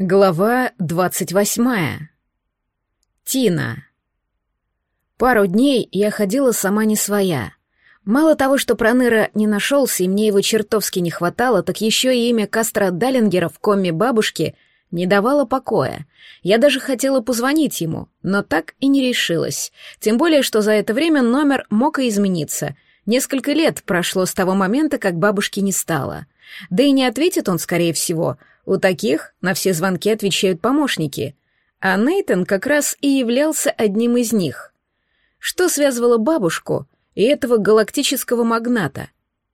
Глава двадцать восьмая. Тина. Пару дней я ходила сама не своя. Мало того, что Проныра не нашелся и мне его чертовски не хватало, так еще и имя Кастро Даллингера в коме бабушки не давало покоя. Я даже хотела позвонить ему, но так и не решилась. Тем более, что за это время номер мог и измениться. Несколько лет прошло с того момента, как бабушки не стало. Да и не ответит он, скорее всего — у таких на все звонки отвечают помощники, а Нейтон как раз и являлся одним из них. Что связывало бабушку и этого галактического магната?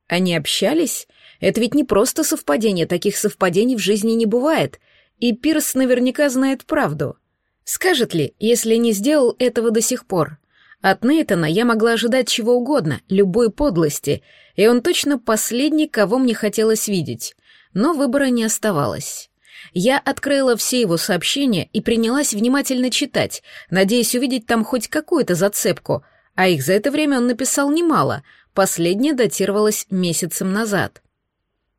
Они общались? Это ведь не просто совпадение, таких совпадений в жизни не бывает, и Пирс наверняка знает правду. Скажет ли, если не сделал этого до сих пор? От Нейтона я могла ожидать чего угодно, любой подлости, и он точно последний, кого мне хотелось видеть но выбора не оставалось. Я открыла все его сообщения и принялась внимательно читать, надеясь увидеть там хоть какую-то зацепку, а их за это время он написал немало, последнее датировалось месяцем назад.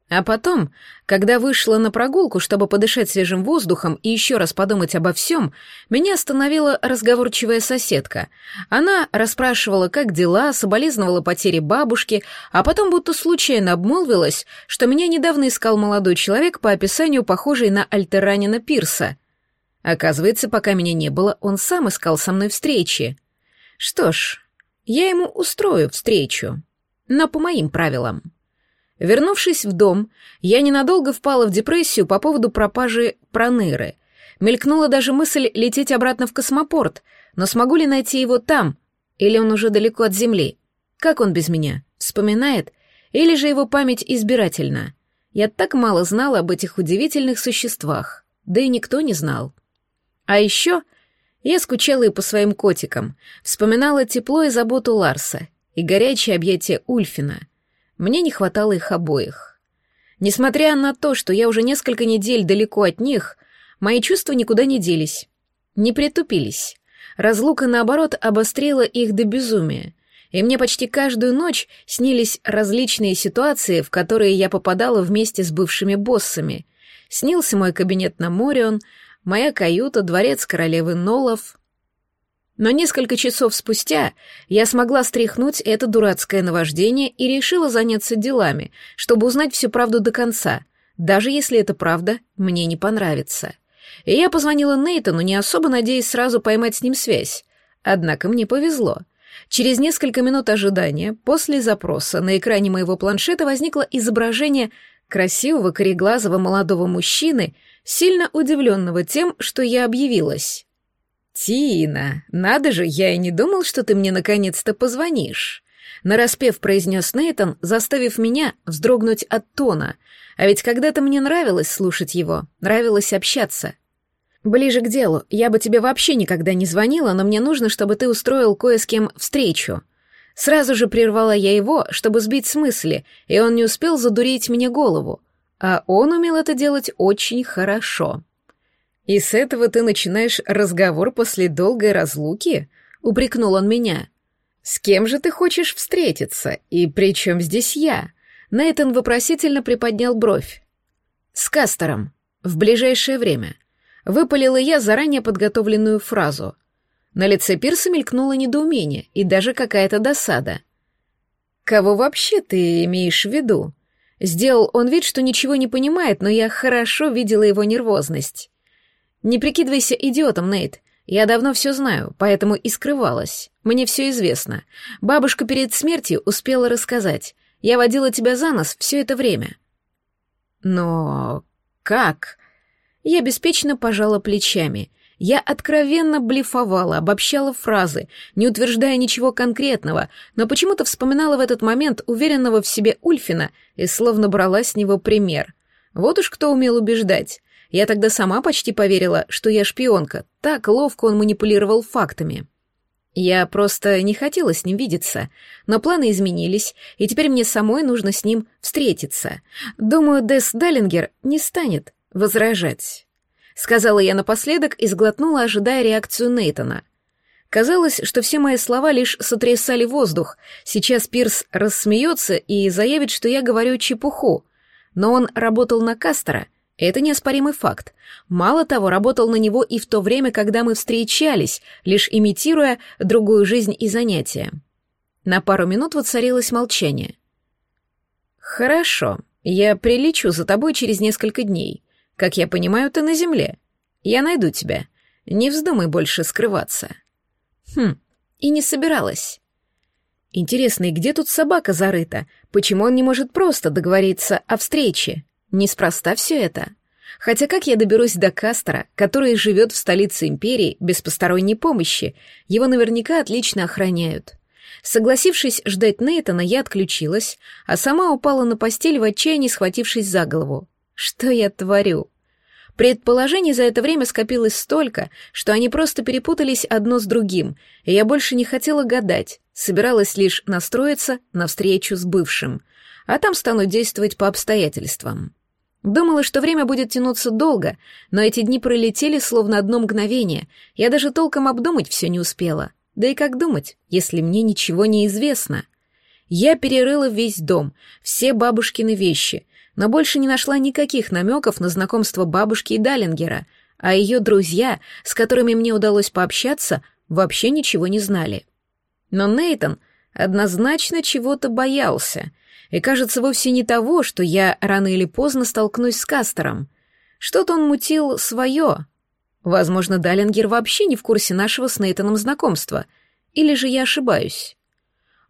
А потом, когда вышла на прогулку, чтобы подышать свежим воздухом и еще раз подумать обо всем, меня остановила разговорчивая соседка. Она расспрашивала, как дела, соболезновала потере бабушки, а потом будто случайно обмолвилась, что меня недавно искал молодой человек по описанию похожий на альтеранина Пирса. Оказывается, пока меня не было, он сам искал со мной встречи. Что ж, я ему устрою встречу, но по моим правилам. Вернувшись в дом, я ненадолго впала в депрессию по поводу пропажи Проныры. Мелькнула даже мысль лететь обратно в космопорт, но смогу ли найти его там? Или он уже далеко от Земли? Как он без меня? Вспоминает? Или же его память избирательна? Я так мало знала об этих удивительных существах, да и никто не знал. А еще я скучала и по своим котикам, вспоминала тепло и заботу Ларса и горячее объятие Ульфина — мне не хватало их обоих. Несмотря на то, что я уже несколько недель далеко от них, мои чувства никуда не делись, не притупились. Разлука, наоборот, обострила их до безумия, и мне почти каждую ночь снились различные ситуации, в которые я попадала вместе с бывшими боссами. Снился мой кабинет на Морион, моя каюта, дворец королевы Нолов, но несколько часов спустя я смогла стряхнуть это дурацкое наваждение и решила заняться делами, чтобы узнать всю правду до конца, даже если эта правда мне не понравится. И я позвонила Нейтану, не особо надеясь сразу поймать с ним связь. Однако мне повезло. Через несколько минут ожидания, после запроса, на экране моего планшета возникло изображение красивого кореглазого молодого мужчины, сильно удивленного тем, что я объявилась. «Тина, надо же, я и не думал, что ты мне наконец-то позвонишь», — нараспев произнес Нейтон, заставив меня вздрогнуть от тона. А ведь когда-то мне нравилось слушать его, нравилось общаться. «Ближе к делу, я бы тебе вообще никогда не звонила, но мне нужно, чтобы ты устроил кое с кем встречу». Сразу же прервала я его, чтобы сбить с мысли, и он не успел задурить мне голову. А он умел это делать очень хорошо. «И с этого ты начинаешь разговор после долгой разлуки?» — упрекнул он меня. «С кем же ты хочешь встретиться? И при чем здесь я?» Нейтан вопросительно приподнял бровь. «С Кастером. В ближайшее время». Выпалила я заранее подготовленную фразу. На лице Пирса мелькнуло недоумение и даже какая-то досада. «Кого вообще ты имеешь в виду?» Сделал он вид, что ничего не понимает, но я хорошо видела его нервозность. «Не прикидывайся идиотом, Нейт. Я давно все знаю, поэтому и скрывалась. Мне все известно. Бабушка перед смертью успела рассказать. Я водила тебя за нос все это время». «Но... как?» Я беспечно пожала плечами. Я откровенно блефовала, обобщала фразы, не утверждая ничего конкретного, но почему-то вспоминала в этот момент уверенного в себе Ульфина и словно брала с него пример. Вот уж кто умел убеждать. Я тогда сама почти поверила, что я шпионка. Так ловко он манипулировал фактами. Я просто не хотела с ним видеться, но планы изменились, и теперь мне самой нужно с ним встретиться. Думаю, Дес Даллингер не станет возражать. Сказала я напоследок и сглотнула, ожидая реакцию Нейтона. Казалось, что все мои слова лишь сотрясали воздух. Сейчас Пирс рассмеется и заявит, что я говорю чепуху. Но он работал на Кастера Это неоспоримый факт. Мало того, работал на него и в то время, когда мы встречались, лишь имитируя другую жизнь и занятия. На пару минут воцарилось молчание. «Хорошо, я прилечу за тобой через несколько дней. Как я понимаю, ты на земле. Я найду тебя. Не вздумай больше скрываться». Хм, и не собиралась. Интересно, и где тут собака зарыта? Почему он не может просто договориться о встрече? Неспроста все это. Хотя как я доберусь до Кастера, который живет в столице империи без посторонней помощи? Его наверняка отлично охраняют. Согласившись ждать Нейтана, я отключилась, а сама упала на постель в отчаянии, схватившись за голову. Что я творю? Предположений за это время скопилось столько, что они просто перепутались одно с другим, и я больше не хотела гадать, собиралась лишь настроиться на встречу с бывшим, а там стану действовать по обстоятельствам. Думала, что время будет тянуться долго, но эти дни пролетели словно одно мгновение, я даже толком обдумать все не успела. Да и как думать, если мне ничего не известно? Я перерыла весь дом, все бабушкины вещи, но больше не нашла никаких намеков на знакомство бабушки и Даллингера, а ее друзья, с которыми мне удалось пообщаться, вообще ничего не знали. Но Нейтон однозначно чего-то боялся, и, кажется, вовсе не того, что я рано или поздно столкнусь с Кастером. Что-то он мутил свое. Возможно, Даллингер вообще не в курсе нашего с Нейтаном знакомства, или же я ошибаюсь.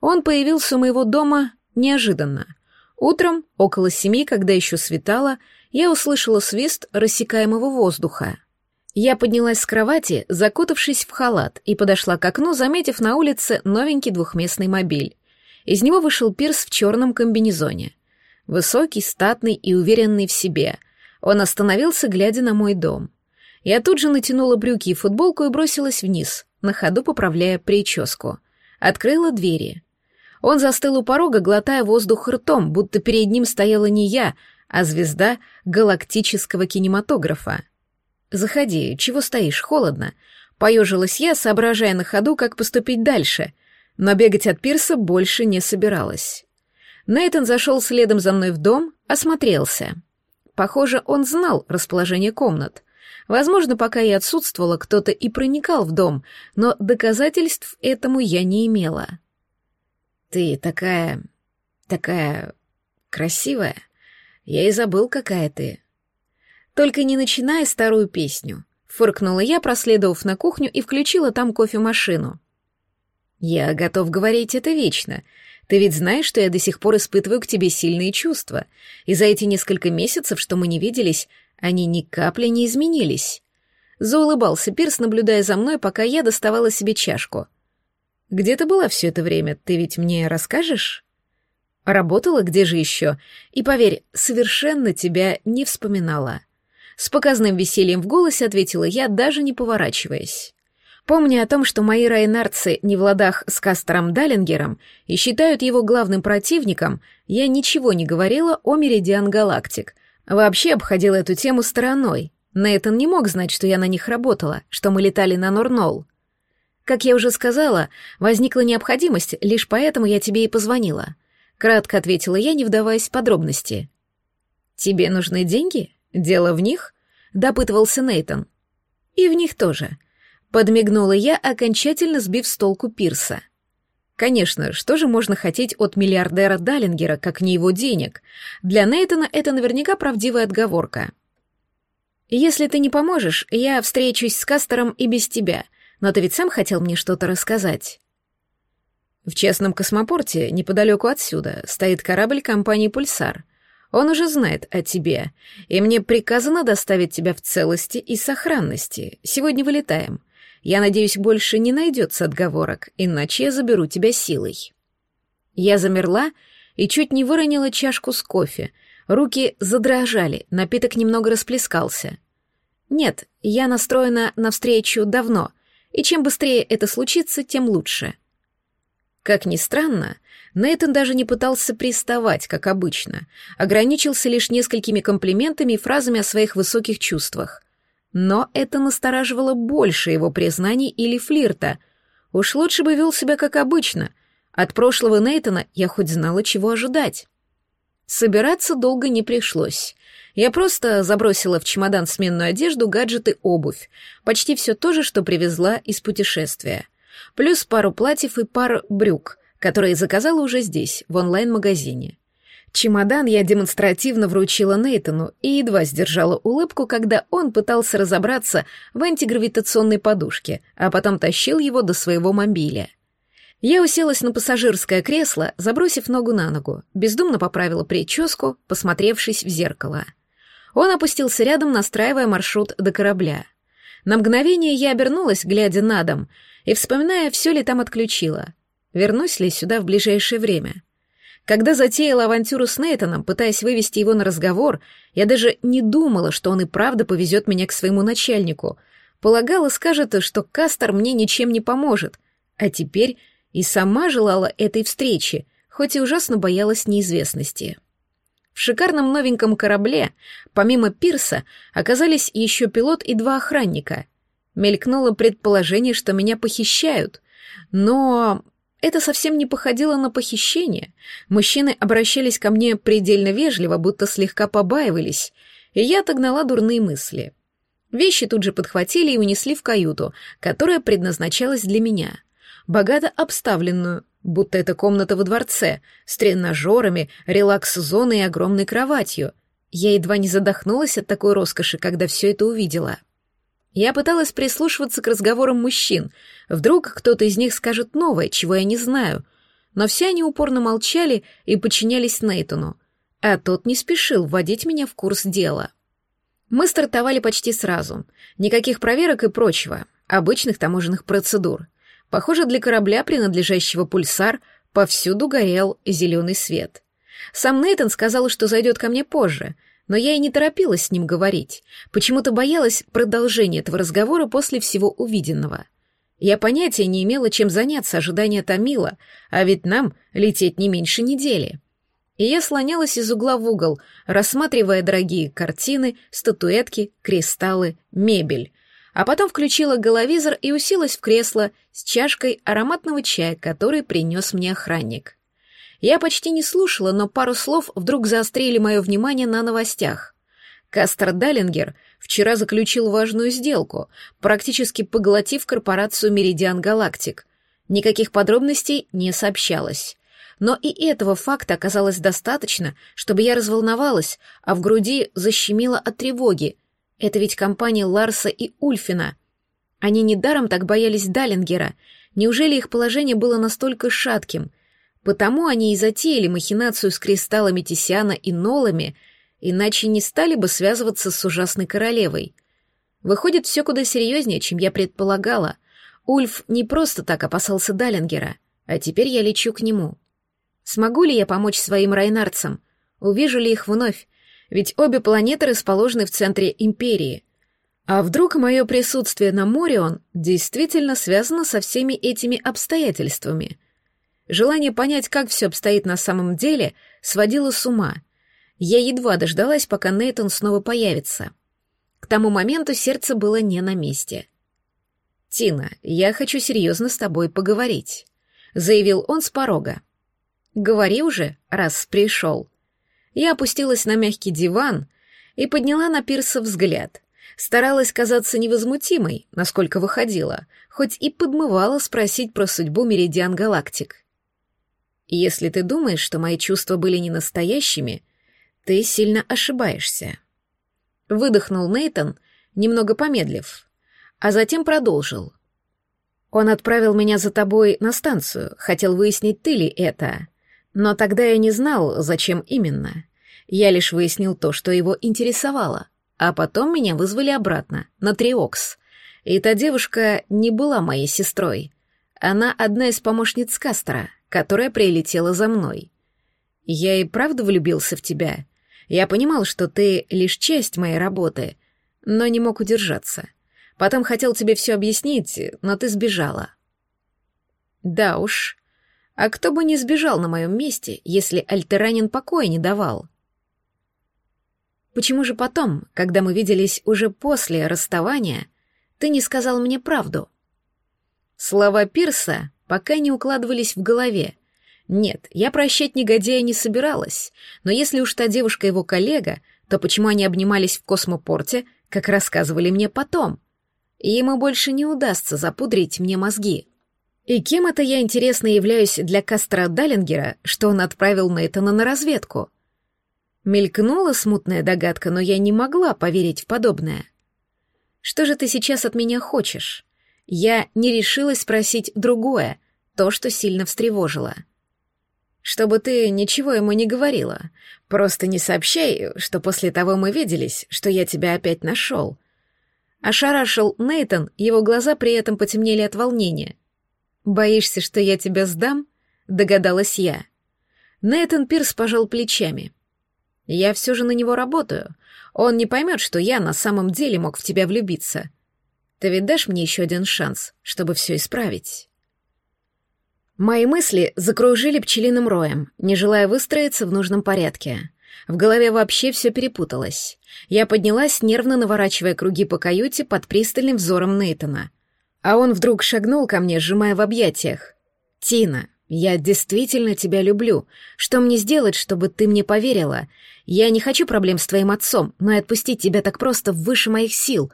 Он появился у моего дома неожиданно — Утром, около семи, когда еще светало, я услышала свист рассекаемого воздуха. Я поднялась с кровати, закутавшись в халат, и подошла к окну, заметив на улице новенький двухместный мобиль. Из него вышел Пирс в черном комбинезоне. Высокий, статный и уверенный в себе. Он остановился, глядя на мой дом. Я тут же натянула брюки и футболку и бросилась вниз, на ходу поправляя прическу. Открыла двери. Он застыл у порога, глотая воздух ртом, будто перед ним стояла не я, а звезда галактического кинематографа. «Заходи, чего стоишь, холодно?» Поежилась я, соображая на ходу, как поступить дальше, но бегать от пирса больше не собиралась. Нейтан зашел следом за мной в дом, осмотрелся. Похоже, он знал расположение комнат. Возможно, пока я отсутствовала, кто-то и проникал в дом, но доказательств этому я не имела. Ты такая... такая... красивая. Я и забыл, какая ты. Только не начинай старую песню. Фыркнула я, проследовав на кухню и включила там кофемашину. Я готов говорить это вечно. Ты ведь знаешь, что я до сих пор испытываю к тебе сильные чувства, и за эти несколько месяцев, что мы не виделись, они ни капли не изменились. Заулыбался Пирс, наблюдая за мной, пока я доставала себе чашку. Где ты была все это время? Ты ведь мне расскажешь? Работала где же еще? И поверь, совершенно тебя не вспоминала. С показным весельем в голосе ответила я, даже не поворачиваясь. Помня о том, что мои райнарцы не в ладах с Кастером Даллингером и считают его главным противником, я ничего не говорила о Меридиан Галактик. Вообще обходила эту тему стороной. Нейтан не мог знать, что я на них работала, что мы летали на Норнол. Как я уже сказала, возникла необходимость, лишь поэтому я тебе и позвонила. Кратко ответила я, не вдаваясь в подробности. Тебе нужны деньги? Дело в них? Допытывался Нейтон. И в них тоже. Подмигнула я, окончательно сбив с толку Пирса. Конечно, что же можно хотеть от миллиардера Даллингера, как не его денег? Для Нейтона это наверняка правдивая отговорка. Если ты не поможешь, я встречусь с Кастером и без тебя, но ты ведь сам хотел мне что-то рассказать. В частном космопорте, неподалеку отсюда, стоит корабль компании «Пульсар». Он уже знает о тебе, и мне приказано доставить тебя в целости и сохранности. Сегодня вылетаем. Я надеюсь, больше не найдется отговорок, иначе я заберу тебя силой. Я замерла и чуть не выронила чашку с кофе. Руки задрожали, напиток немного расплескался. Нет, я настроена навстречу давно — и чем быстрее это случится, тем лучше. Как ни странно, Нейтан даже не пытался приставать, как обычно, ограничился лишь несколькими комплиментами и фразами о своих высоких чувствах. Но это настораживало больше его признаний или флирта. Уж лучше бы вел себя как обычно. От прошлого Нейтана я хоть знала, чего ожидать. Собираться долго не пришлось. Я просто забросила в чемодан сменную одежду, гаджеты, обувь. Почти все то же, что привезла из путешествия. Плюс пару платьев и пару брюк, которые заказала уже здесь, в онлайн-магазине. Чемодан я демонстративно вручила Нейтану и едва сдержала улыбку, когда он пытался разобраться в антигравитационной подушке, а потом тащил его до своего мобиля. Я уселась на пассажирское кресло, забросив ногу на ногу, бездумно поправила прическу, посмотревшись в зеркало. Он опустился рядом, настраивая маршрут до корабля. На мгновение я обернулась, глядя на дом, и вспоминая, все ли там отключила. Вернусь ли сюда в ближайшее время — когда затеяла авантюру с Нейтаном, пытаясь вывести его на разговор, я даже не думала, что он и правда повезет меня к своему начальнику. Полагала, скажет, что Кастер мне ничем не поможет. А теперь и сама желала этой встречи, хоть и ужасно боялась неизвестности. В шикарном новеньком корабле, помимо пирса, оказались еще пилот и два охранника. Мелькнуло предположение, что меня похищают, но это совсем не походило на похищение. Мужчины обращались ко мне предельно вежливо, будто слегка побаивались, и я отогнала дурные мысли. Вещи тут же подхватили и унесли в каюту, которая предназначалась для меня. Богато обставленную, будто это комната во дворце, с тренажерами, релакс-зоной и огромной кроватью. Я едва не задохнулась от такой роскоши, когда все это увидела. Я пыталась прислушиваться к разговорам мужчин. Вдруг кто-то из них скажет новое, чего я не знаю. Но все они упорно молчали и подчинялись Нейтону. А тот не спешил вводить меня в курс дела. Мы стартовали почти сразу. Никаких проверок и прочего. Обычных таможенных процедур. Похоже, для корабля, принадлежащего «Пульсар», повсюду горел зеленый свет. Сам Нейтон сказал, что зайдет ко мне позже — но я и не торопилась с ним говорить, почему-то боялась продолжения этого разговора после всего увиденного. Я понятия не имела, чем заняться, ожидание томило, а ведь нам лететь не меньше недели. И я слонялась из угла в угол, рассматривая дорогие картины, статуэтки, кристаллы, мебель. А потом включила головизор и уселась в кресло с чашкой ароматного чая, который принес мне охранник. Я почти не слушала, но пару слов вдруг заострили мое внимание на новостях. Кастер Даллингер вчера заключил важную сделку, практически поглотив корпорацию Меридиан Галактик. Никаких подробностей не сообщалось. Но и этого факта оказалось достаточно, чтобы я разволновалась, а в груди защемило от тревоги. Это ведь компания Ларса и Ульфина. Они недаром так боялись Даллингера. Неужели их положение было настолько шатким — Потому они и затеяли махинацию с кристаллами Тисиана и Нолами, иначе не стали бы связываться с ужасной королевой. Выходит, все куда серьезнее, чем я предполагала. Ульф не просто так опасался Даллингера, а теперь я лечу к нему. Смогу ли я помочь своим райнарцам? Увижу ли их вновь? Ведь обе планеты расположены в центре Империи. А вдруг мое присутствие на Морион действительно связано со всеми этими обстоятельствами — Желание понять, как все обстоит на самом деле, сводило с ума. Я едва дождалась, пока Нейтон снова появится. К тому моменту сердце было не на месте. «Тина, я хочу серьезно с тобой поговорить», — заявил он с порога. «Говори уже, раз пришел». Я опустилась на мягкий диван и подняла на Пирса взгляд. Старалась казаться невозмутимой, насколько выходила, хоть и подмывала спросить про судьбу Меридиан Галактик. Если ты думаешь, что мои чувства были не настоящими, ты сильно ошибаешься. Выдохнул Нейтон, немного помедлив, а затем продолжил. Он отправил меня за тобой на станцию, хотел выяснить, ты ли это. Но тогда я не знал, зачем именно. Я лишь выяснил то, что его интересовало. А потом меня вызвали обратно, на Триокс. И та девушка не была моей сестрой. Она одна из помощниц Кастера которая прилетела за мной. Я и правда влюбился в тебя. Я понимал, что ты лишь часть моей работы, но не мог удержаться. Потом хотел тебе все объяснить, но ты сбежала. Да уж. А кто бы не сбежал на моем месте, если Альтеранин покоя не давал? Почему же потом, когда мы виделись уже после расставания, ты не сказал мне правду? Слова Пирса пока не укладывались в голове. Нет, я прощать негодяя не собиралась, но если уж та девушка его коллега, то почему они обнимались в космопорте, как рассказывали мне потом? Ему больше не удастся запудрить мне мозги. И кем это я, интересно, являюсь для Кастера Даллингера, что он отправил Нейтана на разведку? Мелькнула смутная догадка, но я не могла поверить в подобное. Что же ты сейчас от меня хочешь? Я не решилась спросить другое, то, что сильно встревожило. Чтобы ты ничего ему не говорила. Просто не сообщай, что после того мы виделись, что я тебя опять нашел. Ошарашил Нейтон, его глаза при этом потемнели от волнения. «Боишься, что я тебя сдам?» — догадалась я. Нейтон Пирс пожал плечами. «Я все же на него работаю. Он не поймет, что я на самом деле мог в тебя влюбиться. Ты ведь дашь мне еще один шанс, чтобы все исправить?» Мои мысли закружили пчелиным роем, не желая выстроиться в нужном порядке. В голове вообще все перепуталось. Я поднялась, нервно наворачивая круги по каюте под пристальным взором Нейтона. А он вдруг шагнул ко мне, сжимая в объятиях. «Тина, я действительно тебя люблю. Что мне сделать, чтобы ты мне поверила? Я не хочу проблем с твоим отцом, но и отпустить тебя так просто выше моих сил!»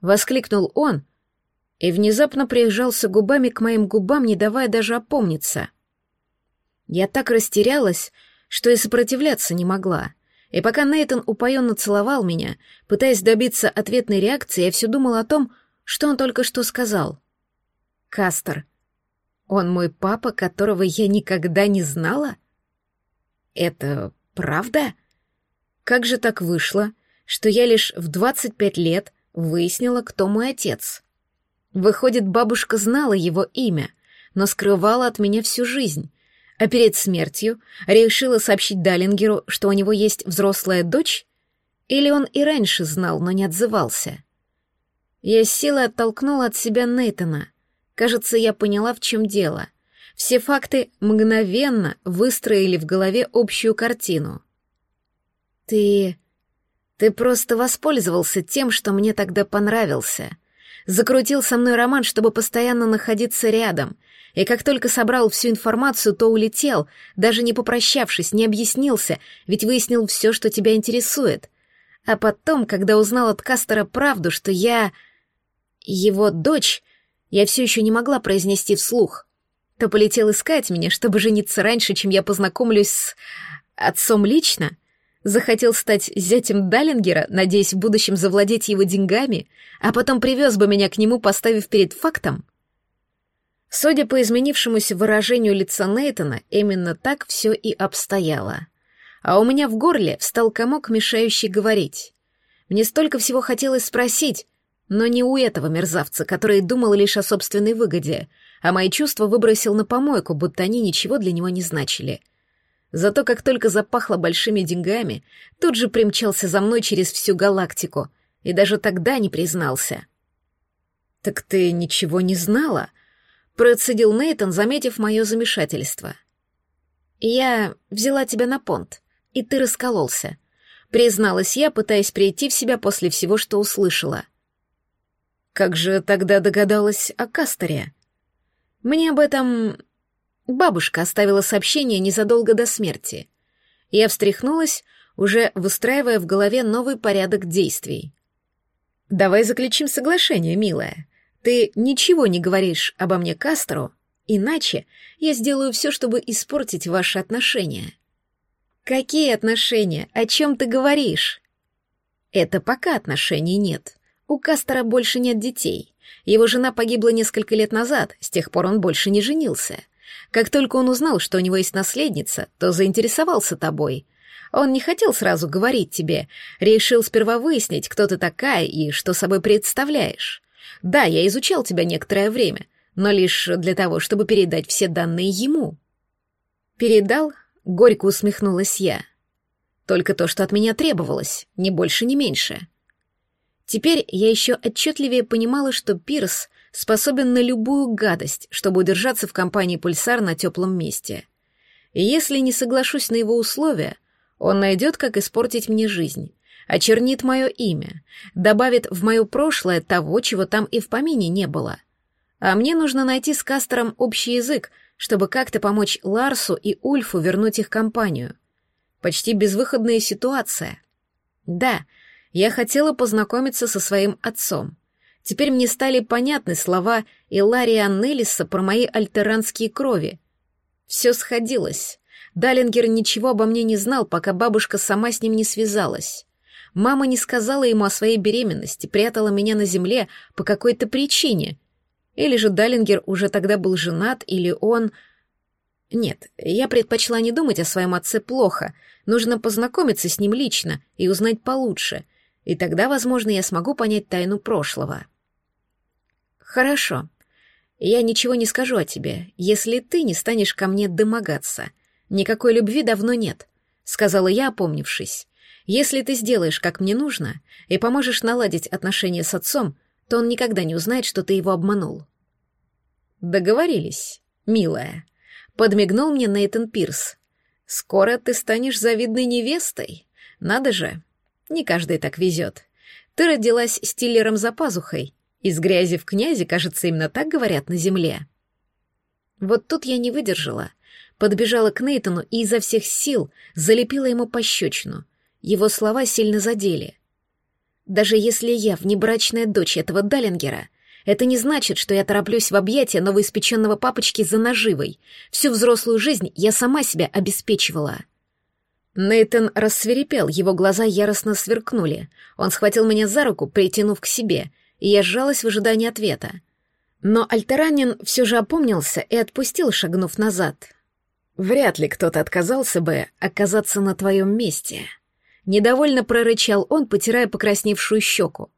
Воскликнул он, и внезапно приезжался губами к моим губам, не давая даже опомниться. Я так растерялась, что и сопротивляться не могла. И пока Нейтон упоенно целовал меня, пытаясь добиться ответной реакции, я все думала о том, что он только что сказал. «Кастер, он мой папа, которого я никогда не знала?» «Это правда?» Как же так вышло, что я лишь в 25 лет выяснила, кто мой отец? Выходит, бабушка знала его имя, но скрывала от меня всю жизнь, а перед смертью решила сообщить Даллингеру, что у него есть взрослая дочь? Или он и раньше знал, но не отзывался? Я с силой оттолкнула от себя Нейтона. Кажется, я поняла, в чем дело. Все факты мгновенно выстроили в голове общую картину. «Ты... ты просто воспользовался тем, что мне тогда понравился», закрутил со мной роман, чтобы постоянно находиться рядом, и как только собрал всю информацию, то улетел, даже не попрощавшись, не объяснился, ведь выяснил все, что тебя интересует. А потом, когда узнал от Кастера правду, что я... его дочь, я все еще не могла произнести вслух, то полетел искать меня, чтобы жениться раньше, чем я познакомлюсь с... отцом лично — захотел стать зятем Даллингера, надеясь в будущем завладеть его деньгами, а потом привез бы меня к нему, поставив перед фактом? Судя по изменившемуся выражению лица Нейтона, именно так все и обстояло. А у меня в горле встал комок, мешающий говорить. Мне столько всего хотелось спросить, но не у этого мерзавца, который думал лишь о собственной выгоде, а мои чувства выбросил на помойку, будто они ничего для него не значили — Зато как только запахло большими деньгами, тут же примчался за мной через всю галактику и даже тогда не признался. «Так ты ничего не знала?» — процедил Нейтон, заметив мое замешательство. «Я взяла тебя на понт, и ты раскололся», — призналась я, пытаясь прийти в себя после всего, что услышала. «Как же тогда догадалась о Кастере?» «Мне об этом Бабушка оставила сообщение незадолго до смерти. Я встряхнулась, уже выстраивая в голове новый порядок действий. «Давай заключим соглашение, милая. Ты ничего не говоришь обо мне Кастеру, иначе я сделаю все, чтобы испортить ваши отношения». «Какие отношения? О чем ты говоришь?» «Это пока отношений нет. У Кастера больше нет детей. Его жена погибла несколько лет назад, с тех пор он больше не женился». Как только он узнал, что у него есть наследница, то заинтересовался тобой. Он не хотел сразу говорить тебе, решил сперва выяснить, кто ты такая и что собой представляешь. Да, я изучал тебя некоторое время, но лишь для того, чтобы передать все данные ему. Передал? Горько усмехнулась я. Только то, что от меня требовалось, ни больше, ни меньше. Теперь я еще отчетливее понимала, что Пирс способен на любую гадость, чтобы удержаться в компании пульсар на теплом месте. И если не соглашусь на его условия, он найдет, как испортить мне жизнь, очернит мое имя, добавит в мое прошлое того, чего там и в помине не было. А мне нужно найти с Кастером общий язык, чтобы как-то помочь Ларсу и Ульфу вернуть их компанию. Почти безвыходная ситуация. Да, я хотела познакомиться со своим отцом. Теперь мне стали понятны слова Илария Неллиса про мои альтеранские крови. Все сходилось. Даллингер ничего обо мне не знал, пока бабушка сама с ним не связалась. Мама не сказала ему о своей беременности, прятала меня на земле по какой-то причине. Или же Даллингер уже тогда был женат, или он... Нет, я предпочла не думать о своем отце плохо. Нужно познакомиться с ним лично и узнать получше. И тогда, возможно, я смогу понять тайну прошлого. Хорошо. Я ничего не скажу о тебе, если ты не станешь ко мне домогаться. Никакой любви давно нет, сказала я, опомнившись. Если ты сделаешь, как мне нужно, и поможешь наладить отношения с отцом, то он никогда не узнает, что ты его обманул. Договорились, милая. Подмигнул мне Нейтан Пирс. Скоро ты станешь завидной невестой. Надо же. Не каждый так везет. Ты родилась с Тиллером за пазухой. Из грязи в князи, кажется, именно так говорят на земле. Вот тут я не выдержала. Подбежала к Нейтану и изо всех сил залепила ему пощечину. Его слова сильно задели. Даже если я внебрачная дочь этого Даллингера, это не значит, что я тороплюсь в объятия новоиспеченного папочки за наживой. Всю взрослую жизнь я сама себя обеспечивала. Нейтон рассверепел, его глаза яростно сверкнули. Он схватил меня за руку, притянув к себе, и я сжалась в ожидании ответа. Но Альтеранин все же опомнился и отпустил, шагнув назад. «Вряд ли кто-то отказался бы оказаться на твоем месте», Недовольно прорычал он, потирая покрасневшую щеку.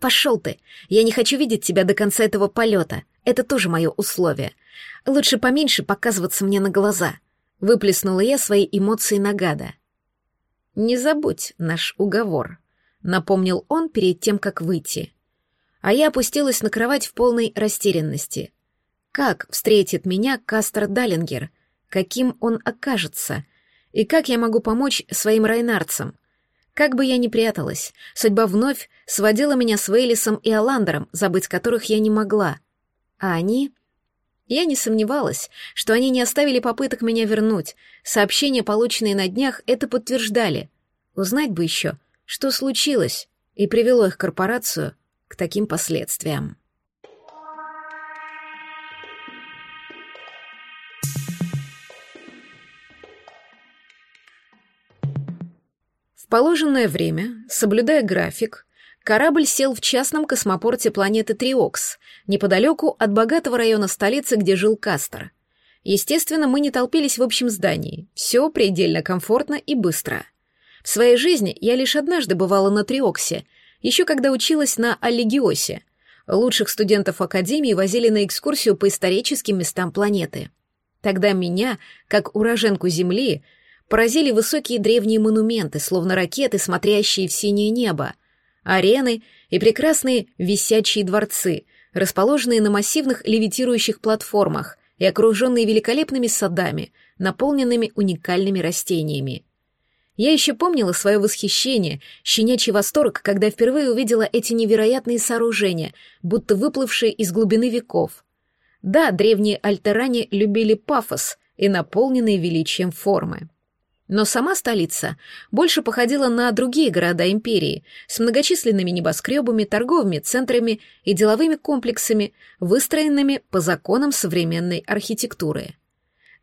«Пошел ты! Я не хочу видеть тебя до конца этого полета. Это тоже мое условие. Лучше поменьше показываться мне на глаза». Выплеснула я свои эмоции на гада. «Не забудь наш уговор», — напомнил он перед тем, как выйти. А я опустилась на кровать в полной растерянности. Как встретит меня Кастер Даллингер? Каким он окажется? И как я могу помочь своим райнарцам? Как бы я ни пряталась, судьба вновь сводила меня с Вейлисом и Аландером, забыть которых я не могла. А они... Я не сомневалась, что они не оставили попыток меня вернуть. Сообщения, полученные на днях, это подтверждали. Узнать бы еще, что случилось и привело их корпорацию таким последствиям. В положенное время, соблюдая график, корабль сел в частном космопорте планеты Триокс, неподалеку от богатого района столицы, где жил Кастер. Естественно, мы не толпились в общем здании, все предельно комфортно и быстро. В своей жизни я лишь однажды бывала на Триоксе, еще когда училась на Аллигиосе. Лучших студентов Академии возили на экскурсию по историческим местам планеты. Тогда меня, как уроженку Земли, поразили высокие древние монументы, словно ракеты, смотрящие в синее небо, арены и прекрасные висячие дворцы, расположенные на массивных левитирующих платформах и окруженные великолепными садами, наполненными уникальными растениями. Я еще помнила свое восхищение, щенячий восторг, когда впервые увидела эти невероятные сооружения, будто выплывшие из глубины веков. Да, древние альтеране любили пафос и наполненные величием формы. Но сама столица больше походила на другие города империи с многочисленными небоскребами, торговыми центрами и деловыми комплексами, выстроенными по законам современной архитектуры.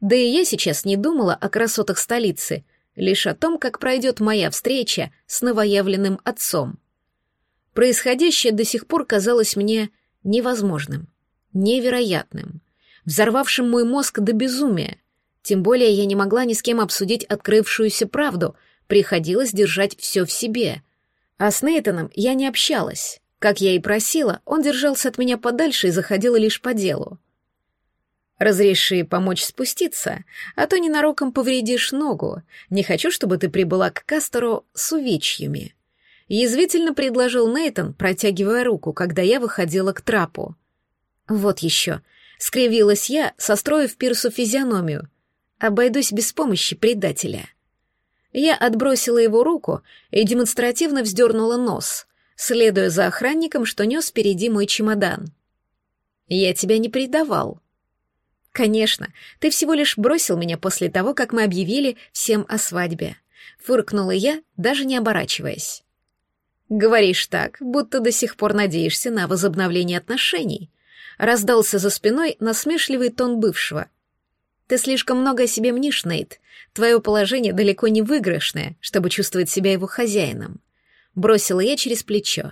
Да и я сейчас не думала о красотах столицы, лишь о том, как пройдет моя встреча с новоявленным отцом. Происходящее до сих пор казалось мне невозможным, невероятным, взорвавшим мой мозг до безумия, тем более я не могла ни с кем обсудить открывшуюся правду, приходилось держать все в себе. А с Нейтаном я не общалась. Как я и просила, он держался от меня подальше и заходил лишь по делу. «Разреши помочь спуститься, а то ненароком повредишь ногу. Не хочу, чтобы ты прибыла к Кастеру с увечьями». Язвительно предложил Нейтон, протягивая руку, когда я выходила к трапу. «Вот еще», — скривилась я, состроив пирсу физиономию — Обойдусь без помощи предателя. Я отбросила его руку и демонстративно вздернула нос, следуя за охранником, что нес впереди мой чемодан. «Я тебя не предавал». «Конечно, ты всего лишь бросил меня после того, как мы объявили всем о свадьбе. — фыркнула я, даже не оборачиваясь. «Говоришь так, будто до сих пор надеешься на возобновление отношений», — раздался за спиной насмешливый тон бывшего. «Ты слишком много о себе мнишь, Нейт. Твое положение далеко не выигрышное, чтобы чувствовать себя его хозяином». Бросила я через плечо.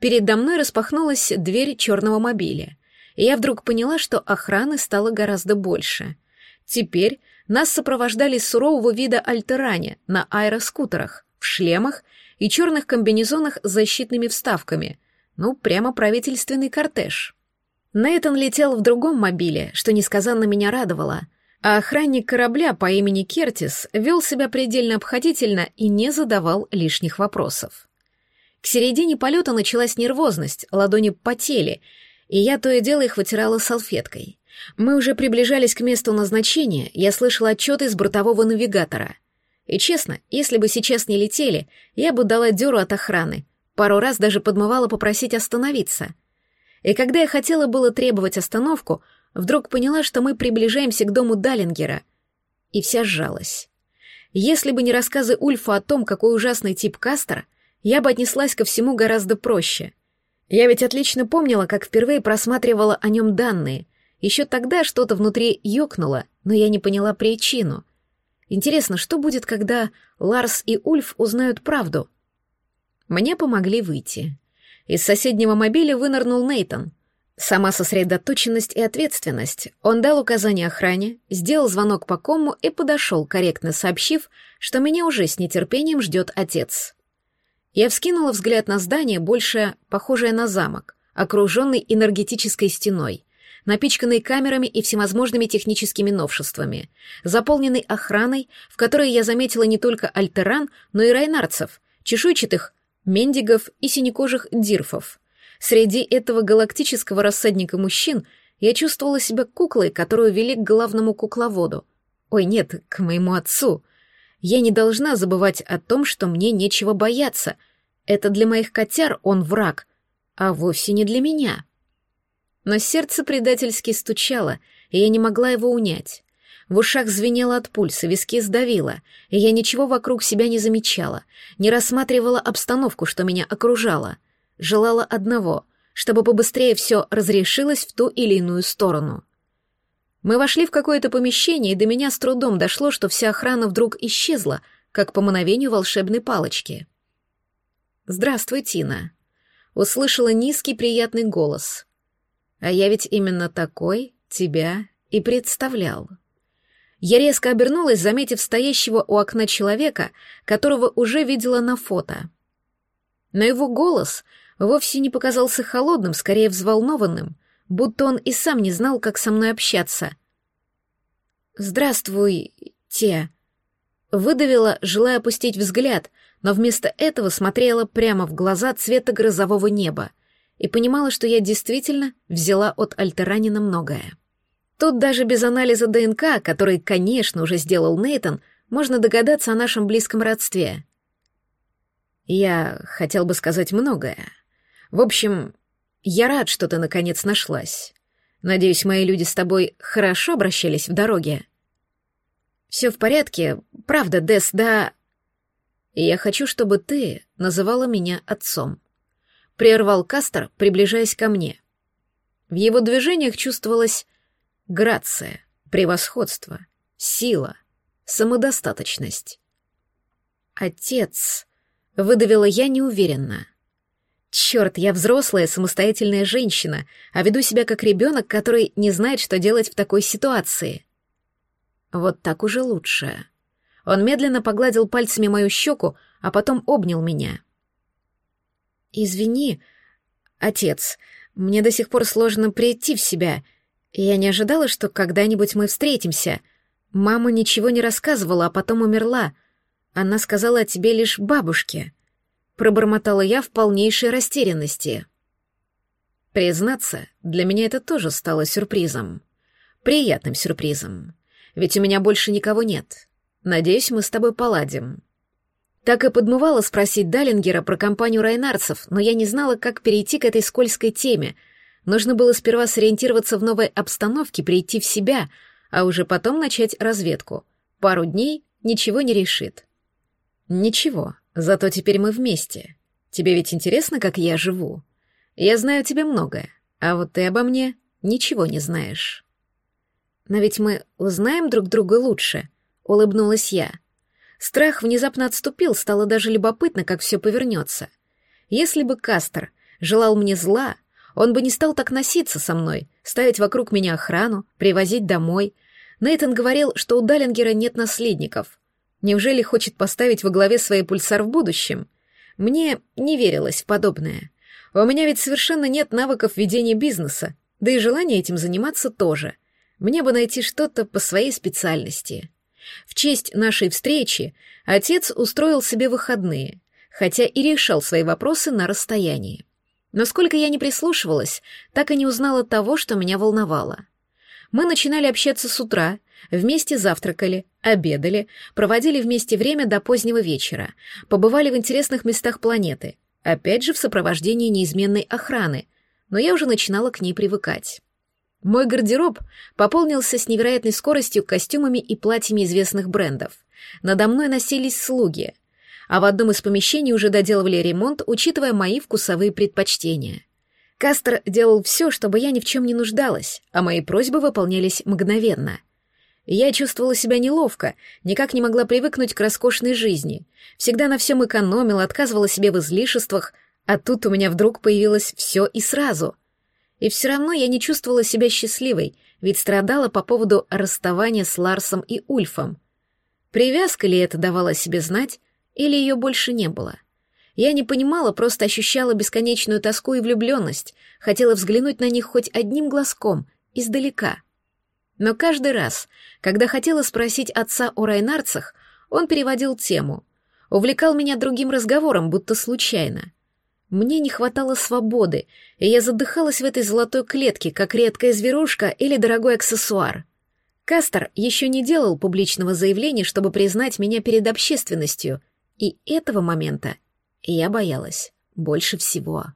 Передо мной распахнулась дверь черного мобиля, я вдруг поняла, что охраны стало гораздо больше. Теперь нас сопровождали сурового вида альтеране на аэроскутерах, в шлемах и черных комбинезонах с защитными вставками. Ну, прямо правительственный кортеж. Нейтан летел в другом мобиле, что несказанно меня радовало, а охранник корабля по имени Кертис вел себя предельно обходительно и не задавал лишних вопросов. К середине полета началась нервозность, ладони потели, и я то и дело их вытирала салфеткой. Мы уже приближались к месту назначения, я слышала отчеты из бортового навигатора — и честно, если бы сейчас не летели, я бы дала дёру от охраны. Пару раз даже подмывала попросить остановиться. И когда я хотела было требовать остановку, вдруг поняла, что мы приближаемся к дому Даллингера. И вся сжалась. Если бы не рассказы Ульфа о том, какой ужасный тип Кастера, я бы отнеслась ко всему гораздо проще. Я ведь отлично помнила, как впервые просматривала о нем данные. Еще тогда что-то внутри ёкнуло, но я не поняла причину. Интересно, что будет, когда Ларс и Ульф узнают правду? Мне помогли выйти. Из соседнего мобиля вынырнул Нейтон. Сама сосредоточенность и ответственность. Он дал указание охране, сделал звонок по кому и подошел, корректно сообщив, что меня уже с нетерпением ждет отец. Я вскинула взгляд на здание, больше похожее на замок, окруженный энергетической стеной напичканный камерами и всевозможными техническими новшествами, заполненный охраной, в которой я заметила не только альтеран, но и райнарцев, чешуйчатых мендигов и синекожих дирфов. Среди этого галактического рассадника мужчин я чувствовала себя куклой, которую вели к главному кукловоду. Ой, нет, к моему отцу. Я не должна забывать о том, что мне нечего бояться. Это для моих котяр он враг, а вовсе не для меня но сердце предательски стучало, и я не могла его унять. В ушах звенело от пульса, виски сдавило, и я ничего вокруг себя не замечала, не рассматривала обстановку, что меня окружало. Желала одного, чтобы побыстрее все разрешилось в ту или иную сторону. Мы вошли в какое-то помещение, и до меня с трудом дошло, что вся охрана вдруг исчезла, как по мановению волшебной палочки. «Здравствуй, Тина», — услышала низкий приятный голос. А я ведь именно такой тебя и представлял. Я резко обернулась, заметив стоящего у окна человека, которого уже видела на фото. Но его голос вовсе не показался холодным, скорее взволнованным, будто он и сам не знал, как со мной общаться. «Здравствуй, те», выдавила, желая опустить взгляд, но вместо этого смотрела прямо в глаза цвета грозового неба и понимала, что я действительно взяла от Альтеранина многое. Тут даже без анализа ДНК, который, конечно, уже сделал Нейтон, можно догадаться о нашем близком родстве. Я хотел бы сказать многое. В общем, я рад, что ты наконец нашлась. Надеюсь, мои люди с тобой хорошо обращались в дороге. Все в порядке, правда, Дес, да... Я хочу, чтобы ты называла меня отцом прервал Кастер, приближаясь ко мне. В его движениях чувствовалась грация, превосходство, сила, самодостаточность. «Отец», — выдавила я неуверенно. «Черт, я взрослая, самостоятельная женщина, а веду себя как ребенок, который не знает, что делать в такой ситуации». «Вот так уже лучше». Он медленно погладил пальцами мою щеку, а потом обнял меня. «Извини, отец, мне до сих пор сложно прийти в себя. Я не ожидала, что когда-нибудь мы встретимся. Мама ничего не рассказывала, а потом умерла. Она сказала о тебе лишь бабушке». Пробормотала я в полнейшей растерянности. Признаться, для меня это тоже стало сюрпризом. Приятным сюрпризом. Ведь у меня больше никого нет. Надеюсь, мы с тобой поладим. Так и подмывала спросить Даллингера про компанию райнарцев, но я не знала, как перейти к этой скользкой теме. Нужно было сперва сориентироваться в новой обстановке, прийти в себя, а уже потом начать разведку. Пару дней ничего не решит. Ничего, зато теперь мы вместе. Тебе ведь интересно, как я живу? Я знаю тебе многое, а вот ты обо мне ничего не знаешь. Но ведь мы узнаем друг друга лучше, улыбнулась я. Страх внезапно отступил, стало даже любопытно, как все повернется. Если бы Кастер желал мне зла, он бы не стал так носиться со мной, ставить вокруг меня охрану, привозить домой. Нейтан говорил, что у Даллингера нет наследников. Неужели хочет поставить во главе своей пульсар в будущем? Мне не верилось в подобное. У меня ведь совершенно нет навыков ведения бизнеса, да и желания этим заниматься тоже. Мне бы найти что-то по своей специальности. В честь нашей встречи отец устроил себе выходные, хотя и решал свои вопросы на расстоянии. Но сколько я не прислушивалась, так и не узнала того, что меня волновало. Мы начинали общаться с утра, вместе завтракали, обедали, проводили вместе время до позднего вечера, побывали в интересных местах планеты, опять же в сопровождении неизменной охраны, но я уже начинала к ней привыкать. Мой гардероб пополнился с невероятной скоростью костюмами и платьями известных брендов. Надо мной носились слуги, а в одном из помещений уже доделывали ремонт, учитывая мои вкусовые предпочтения. Кастер делал все, чтобы я ни в чем не нуждалась, а мои просьбы выполнялись мгновенно. Я чувствовала себя неловко, никак не могла привыкнуть к роскошной жизни. Всегда на всем экономила, отказывала себе в излишествах, а тут у меня вдруг появилось все и сразу. И все равно я не чувствовала себя счастливой, ведь страдала по поводу расставания с Ларсом и Ульфом. Привязка ли это давала себе знать, или ее больше не было? Я не понимала, просто ощущала бесконечную тоску и влюбленность, хотела взглянуть на них хоть одним глазком, издалека. Но каждый раз, когда хотела спросить отца о райнарцах, он переводил тему, увлекал меня другим разговором, будто случайно. Мне не хватало свободы, и я задыхалась в этой золотой клетке, как редкая зверушка или дорогой аксессуар. Кастер еще не делал публичного заявления, чтобы признать меня перед общественностью, и этого момента я боялась больше всего.